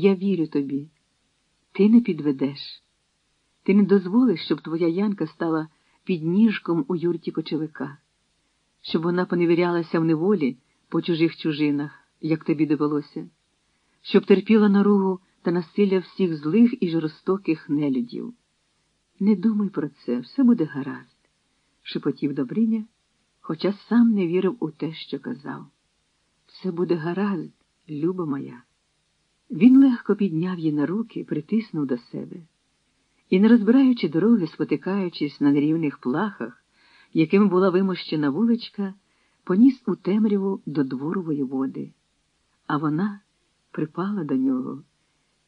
Я вірю тобі. Ти не підведеш. Ти не дозволиш, щоб твоя Янка стала підніжком у юрті кочевика, щоб вона поневірялася в неволі по чужих чужинах, як тобі довелося, щоб терпіла наругу та насилля всіх злих і жорстоких нелюдів. Не думай про це, все буде гаразд, шепотів Добриня, хоча сам не вірив у те, що казав. Все буде гаразд, люба моя. Він легко підняв її на руки, притиснув до себе і, не розбираючи дороги, спотикаючись на нерівних плахах, якими була вимощена вуличка, поніс у темряву до двору воєводи. А вона припала до нього,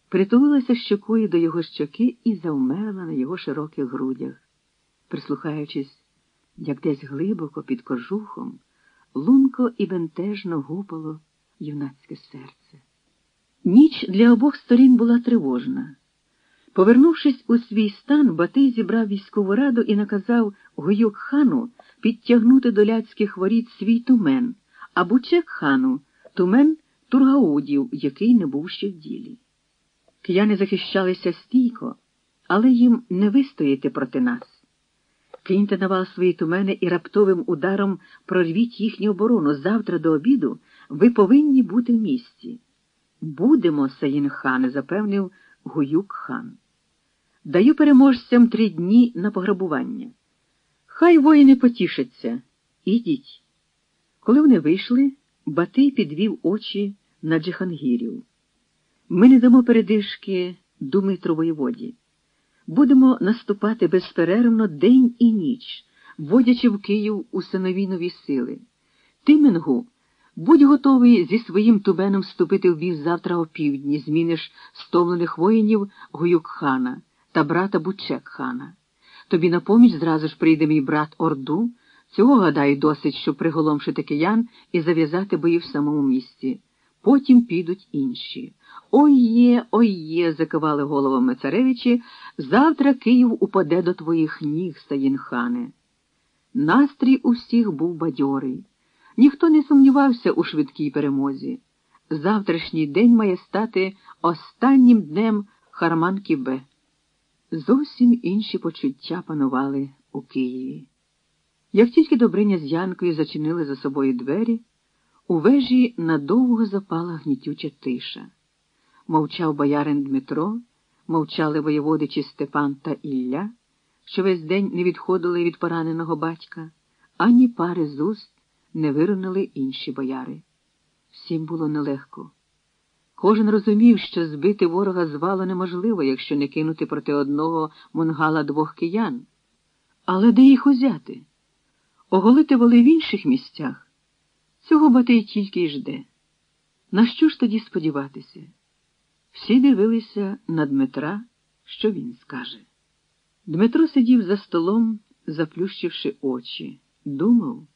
притулилася щокою до його щоки і завмерла на його широких грудях, прислухаючись, як десь глибоко під кожухом, лунко і бентежно гупало юнацьке серце. Ніч для обох сторін була тривожна. Повернувшись у свій стан, Батий зібрав військову раду і наказав Гуюк хану підтягнути до ляцьких воріт свій тумен, а Бучек хану тумен Тургаудів, який не був ще в ділі. Кияни захищалися стійко, але їм не вистояти проти нас. Киньте на вас свої тумени і раптовим ударом прорвіть їхню оборону. Завтра до обіду ви повинні бути в місті. Будемо, Саїн хане, запевнив Гуюк хан. Даю переможцям три дні на пограбування. Хай воїни потішаться. Ідіть. Коли вони вийшли, Батий підвів очі на Джихангірів. Ми не дамо передишки Думитру воєводі. Будемо наступати безперервно день і ніч, вводячи в Київ усинові нові сили. Ти, Менгу, будь готовий зі своїм тубеном вступити в бій завтра о півдні, зміниш стомлених воїнів Гуюк-хана та брата Бучек-хана. Тобі на поміч зразу ж прийде мій брат Орду. Цього, гадаю, досить, щоб приголомшити киян і зав'язати бої в самому місті. Потім підуть інші. Ой є, ой є, закивали головами царевичі, завтра Київ упаде до твоїх ніг, Саїнхане. Настрій у всіх був бадьорий. Ніхто не сумнівався у швидкій перемозі. Завтрашній день має стати останнім днем Харман-Кібе. Зовсім інші почуття панували у Києві. Як тільки Добриня з Янкою зачинили за собою двері, у вежі надовго запала гнітюча тиша. Мовчав боярин Дмитро, мовчали воєводичі Степан та Ілля, що весь день не відходили від пораненого батька, ані пари з уст не виронили інші бояри. Всім було нелегко. Кожен розумів, що збити ворога звало неможливо, якщо не кинути проти одного мунгала двох киян. Але де їх узяти? Оголити воли в інших місцях? Цього Батий тільки й жде. На що ж тоді сподіватися? Всі дивилися на Дмитра, що він скаже. Дмитро сидів за столом, заплющивши очі, думав,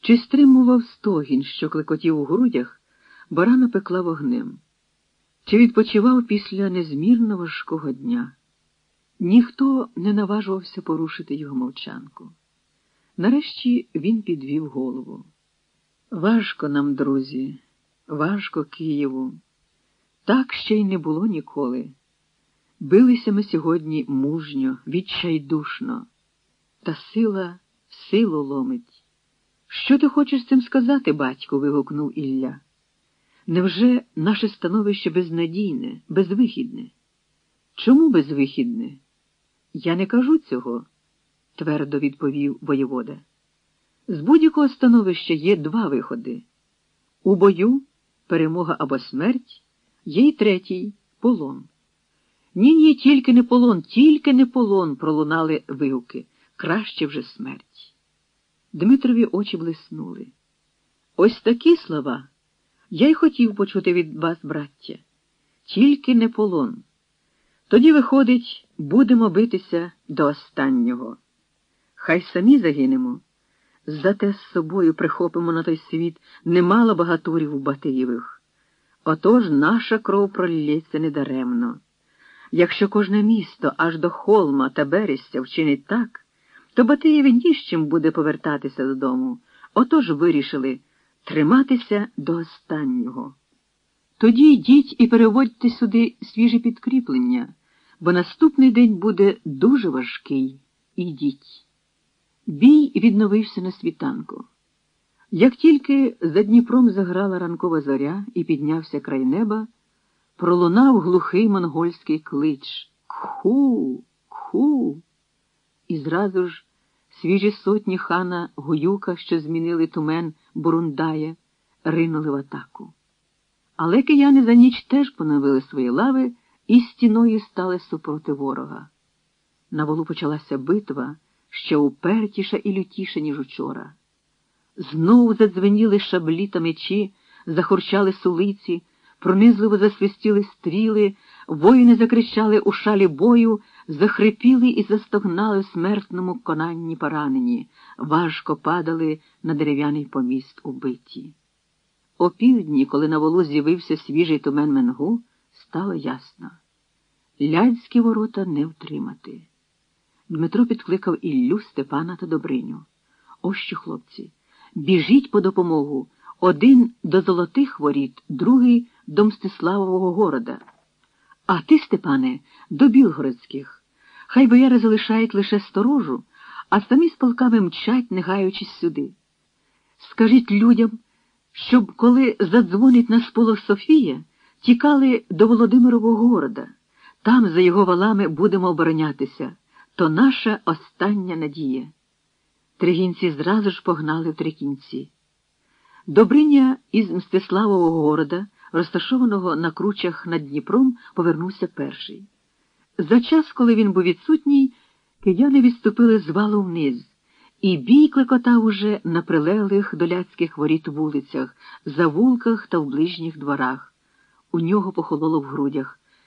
чи стримував стогін, що клекотів у грудях, бо рана пекла вогнем, чи відпочивав після незмірно важкого дня. Ніхто не наважувався порушити його мовчанку. Нарешті він підвів голову. Важко нам, друзі, важко Києву. Так ще й не було ніколи. Билися ми сьогодні мужньо, відчайдушно, та сила силу ломить. Що ти хочеш цим сказати, батько? вигукнув Ілля. Невже наше становище безнадійне, безвихідне? Чому безвихідне? Я не кажу цього, твердо відповів воєвода. З будь-якого становища є два виходи. У бою перемога або смерть, є й третій полон. Ні, ні, тільки не полон, тільки не полон, пролунали вигуки. Краще вже смерть. Дмитрові очі блиснули. Ось такі слова я й хотів почути від вас, браття. Тільки не полон. Тоді, виходить, будемо битися до останнього. Хай самі загинемо. Зате з собою прихопимо на той світ немало багатурів Батиєвих. Отож наша кров пролється недаремно. Якщо кожне місто аж до холма та берестя вчинить так, то Батиєві ні з чим буде повертатися додому. Отож вирішили триматися до останнього. Тоді йдіть і переводьте сюди свіже підкріплення, бо наступний день буде дуже важкий. Ідіть. Бій відновився на світанку. Як тільки за Дніпром заграла ранкова зоря і піднявся край неба, пролунав глухий монгольський клич Кху, кху. І зразу ж свіжі сотні хана Гуюка, що змінили тумен Бурундая, ринули в атаку. Але кияни за ніч теж поновили свої лави і стіною стали супроти ворога. На волу почалася битва ще упертіша і лютіша, ніж учора. Знову задзвеніли шаблі та мечі, захурчали сулиці, пронизливо засвистіли стріли, воїни закричали у шалі бою, захрипіли і застогнали в смертному конанні поранені, важко падали на дерев'яний поміст убиті. О півдні, коли на волу з'явився свіжий тумен Менгу, стало ясно. Лядські ворота не втримати. Дмитро підкликав Іллю, Степана та Добриню. Ось що, хлопці, біжіть по допомогу. Один до золотих воріт, другий до Мстиславового города. А ти, Степане, до Білгородських. Хай бояри залишають лише сторожу, а самі з полками мчать, не гаючись сюди. Скажіть людям, щоб, коли задзвонить на сполох Софія, тікали до Володимирового города. Там, за його валами, будемо оборонятися. То наша остання надія. Тригінці зразу ж погнали в трикінці. Добриня із Мстиславового города, розташованого на кручах над Дніпром, повернувся перший. За час, коли він був відсутній, кияни відступили з валу вниз, і бій клекотав уже на прилеглих доляцьких воріт вулицях, завулках та в ближніх дворах. У нього похололо в грудях.